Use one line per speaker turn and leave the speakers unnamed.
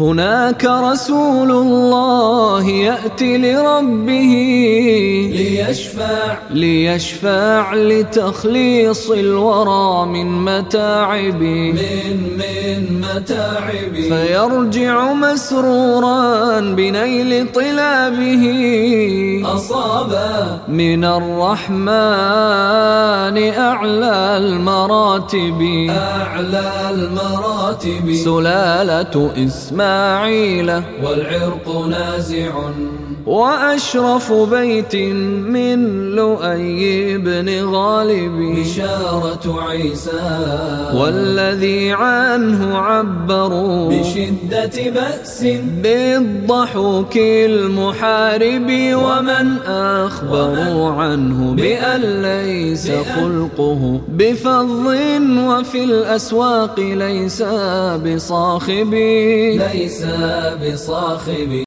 هناك رسول الله يأتي لربه
ليشفع.
ليشفع لتخليص الورى من متاعب.
من من متاعب.
فيرجع مسرورا بنيل طلابه.
أصاب
من الرحمن أعلى المراتب.
أعلى المراتب.
سلالة إسماعيل.
والعرق نازع.
وأشرف بيت من لؤي بن غالب.
بشارة عيسى.
والذي عنه عبروا.
بشدة بأس.
بالضحوك المحارب. ومن أخبروا عنه بأن ليس خلقه بفظ وفي الأسواق ليس بصاخب
ليس بصاخب